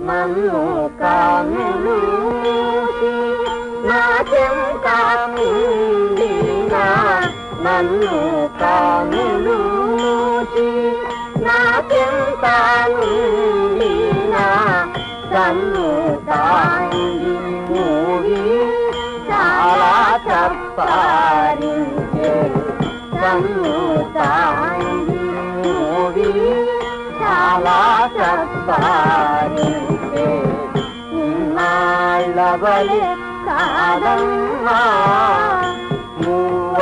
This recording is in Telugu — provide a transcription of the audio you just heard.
నన్ను కానులు నాట్యం కానుండినా నన్ను కానులు మూసి నాట్యం కానుండినా కన్ను తాంగి మూగి చాలా తప్పారించే కన్ను తాంగి మూగి చాలా తప్పారించే ఇన్నాళ్ళవలే కాదమ్మా. మూవ